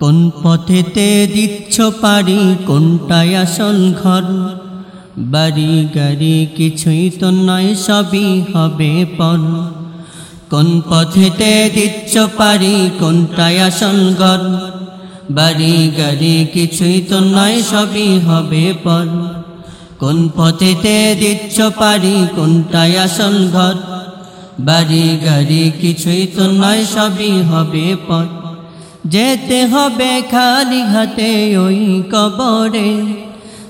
কোন পথেতে দিচ্ছ পারি কোনটায় আসল ঘর? বাড়ি গাড়ি কিছুই তো নয়, সবই হবে পর। কোন পথেতে দিচ্ছ পারি কোনটায় আসল ঘর? বাড়ি গাড়ি কিছুই তো নয়, সবই হবে পর। কোন পথেতে দিচ্ছ পারি কোনটায় আসল ঘর? বাড়ি গাড়ি কিছুই তো নয়, সবই হবে পর। যেতে হবে খালি হাতে ওই কবরে।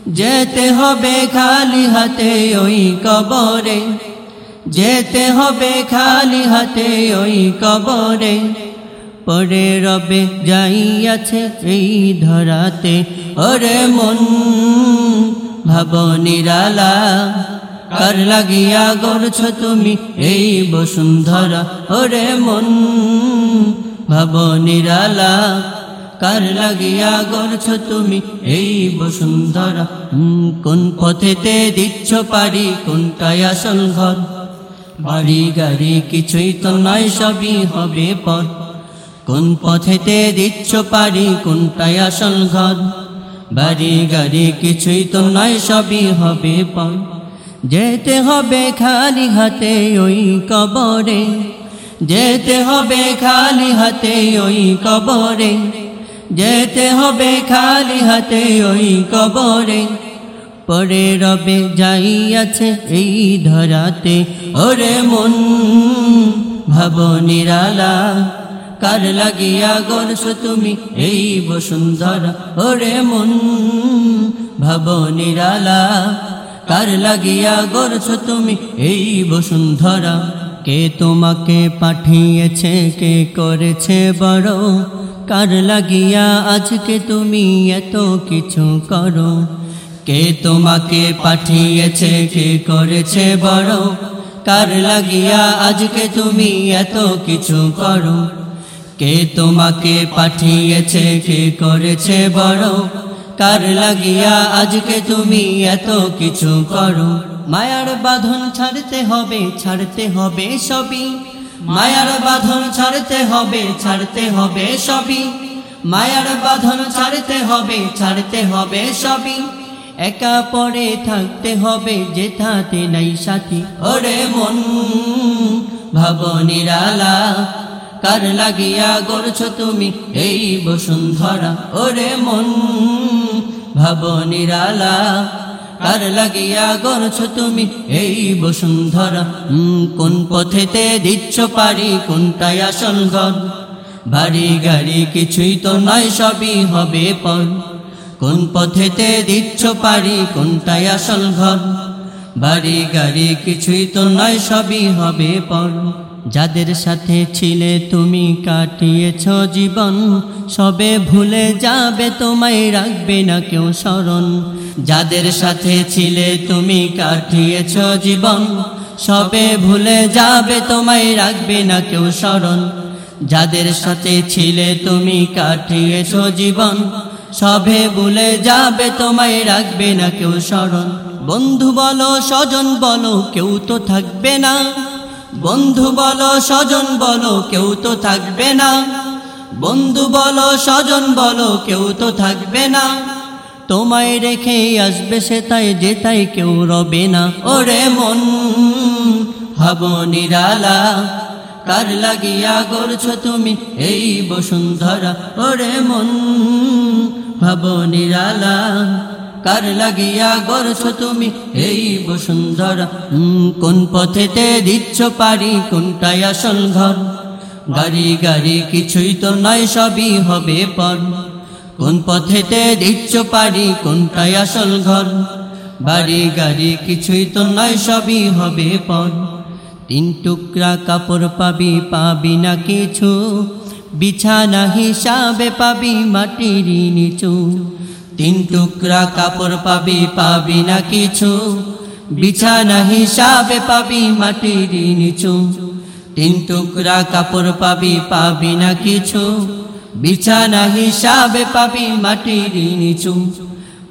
যেতে হবে খালি হাতে ওই কবরে। যেতে হবে খালি হাতে ওই কবরে। পরে রবে যাইয়াছে এই ধরাতে। ওরে মন ভাব নিরালা কার লাগিয়া গড়ছ তুমি এই বসুন্ধরা? ওরে মন ভাব নিরালা কার লাগিয়া গড়ছ তুমি? এই বসুন্ধরা কোন পথেতে দিচ্ছ পারি? কোনটায় আসল ঘর? বাড়ি গাড়ি কিছুই তো নয় সবই হবে পর। কোন পথেতে দিচ্ছ পারি? কোনটায় আসল ঘর? বাড়ি গাড়ি কিছুই তো নয় সবই হবে পর। যেতে হবে খালি হাতে ওই কবরে। যেতে হবে খালি হাতে ওই কবরে। যেতে হবে খালি হাতে ওই কবরে। পরে রবে যাই আছে এই ধরাতে। ওরে মন ভাব নিরালা কার লাগিয়া গরস তুমি এই বসুন্ধরা? ওরে মন ভাব নিরালা কার লাগিয়া গরছ তুমি এই বসুন্ধরা? কে তোমাকে পাঠিয়েছে, কে করেছে বড়? কার লাগিয়া আজকে তুমি এত কিছু করো? কে তোমাকে পাঠিয়েছে, কে করেছে বড়? কার লাগিয়া আজকে তুমি এত কিছু করো? কে তোমাকে পাঠিয়েছে, কে করেছে বড়? কার লাগিয়া, আজকে তুমি এত কিছু করো। মায়ার বাঁধন ছাড়তে হবে ছাড়তে হবে সবই। মায়ার বাঁধন ছাড়তে হবে ছাড়তে হবে সবই। মায়ার বাঁধন ছাড়তে হবে ছাড়তে হবে সবই। একা পরে থাকতে হবে, যেথাতে নাই সাথী। ওরে মন ভাব নিরালা কার লাগিয়া গড়ছ তুমি এই বসুন্ধরা? ওরে মন ভাব নিরালা কার লাগিয়া গড়ছ তুমি? এই বসুন্ধরা কোন পথেতে দিচ্ছ পারি? কোনটাই আসল ঘর? বাড়ি গাড়ি কিছুই তো নয়, সবই হবে পর। কোন পথেতে দিচ্ছ পারি? কোনটায় আসল ঘর? বাড়ি গাড়ি কিছুই তো নয়, সবই হবে পর। যাদের সাথে ছিলে তুমি কাটিয়েছ জীবন, সবে ভুলে যাবে তোমায় রাখবে না কেউ স্মরণ। যাদের সাথে ছিলে তুমি কাটিয়েছ জীবন, সবে ভুলে যাবে তোমায় রাখবে না কেউ স্মরণ। যাদের সাথে ছিলে তুমি কাটিয়েছ জীবন, সবে ভুলে যাবে তোমায় রাখবে না কেউ স্মরণ। বন্ধু বলো, স্বজন বলো, কেউ তো থাকবে না। বন্ধু বলো, স্বজন বলো, কেউ তো থাকবে না। বন্ধু বলো, স্বজন বলো, কেউ তো থাকবে না। তোমায় রেখে আসবে সে তাই, যে তাই কেউ রবে না। ওরে মন ভাব নিরালা, কার লাগিয়া গড়ছ তুমি এই বসুন্ধরা? ওরে মন ভাব নিরালা কার লাগিয়া গড়ছ তুমি? এই বসুন্ধরা কোন পথেতে দিচ্ছ পারি? কোনটাই আসল ঘর? গাড়ি গাড়ি কিছুই তো নয়, সবই হবে পর। কোন পথেতে দিচ্ছ পারি? কোনটাই আসল ঘর? বাড়ি গাড়ি কিছুই তো নয়, সবই হবে পর। তিন টুকরা কাপড় পাবি পাবি না কিছু? বিছানা হিসাবে পাবি মাটির নিচু। তিন টুকরা কাপড় পাবি পাবি না কিছু। বিছানা হিসাবে পাবি মাটির নিচু। তিন টুকরা কাপড় পাবি পাবি না কিছু। বিছানা হিসাবে পাবি মাটির নিচু।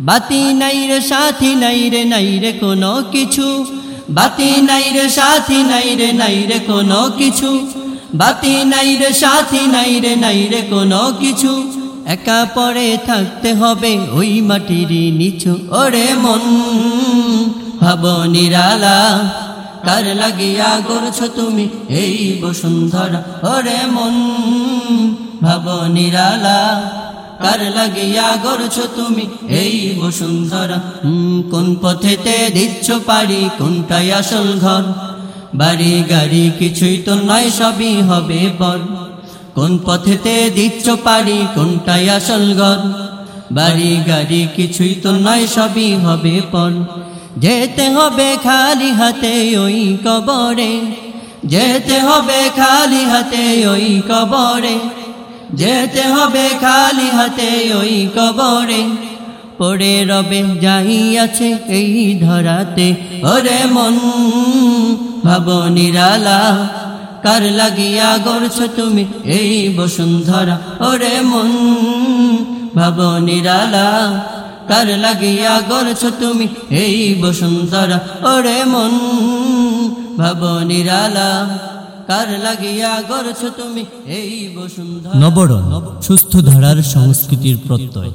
বাতি নাই রে সাথী, নাই রে নাই রে কোনো কিছু। বাতি নাই রে সাথী, নাই রে নাই রে কোনো কিছু। বাতি নাই রে, সাথী নাই রে নাই রে কোনো কিছু। একা পরে থাকতে হবে ওই মাটির নিচু। ওরে মন, ভাব নিরালা, কার লাগিয়া গড়ছ তুমি এই বসুন্ধরা? ওরে মন, ভাব নিরালা, কার লাগিয়া গড়ছ তুমি এই বসুন্ধরা? কোন পথেতে দিচ্ছ পারি, কোনটাই আসল ঘর? বাড়ি গাড়ি কিছুই তো নয়, সবই হবে বর। কোন পথেতে দিচ্ছ পারি কোনটাই আসল ঘর বাড়ি গাড়ি কিছুই তো নয়, সবই হবে পর। যেতে হবে খালি হাতে ওই কবরে। যেতে হবে খালি হাতে ওই কবরে। যেতে হবে খালি হাতে ওই কবরে। পড়ে রবে যাই আছে এই ধরাতে। ওরে মন, ভাব নিরালা, কার লাগিয়া গড়ছ তুমি এই বসুন্ধরা? ওরে মন, ভাব নিরালা, কার লাগিয়া গড়ছ তুমি এই বসুন্ধরা? ওরে মন, ভাব নিরালা, কার লাগিয়া গড়ছ তুমি এই নবরণ, সুস্থ ধারার সংস্কৃতির প্রত্যয়।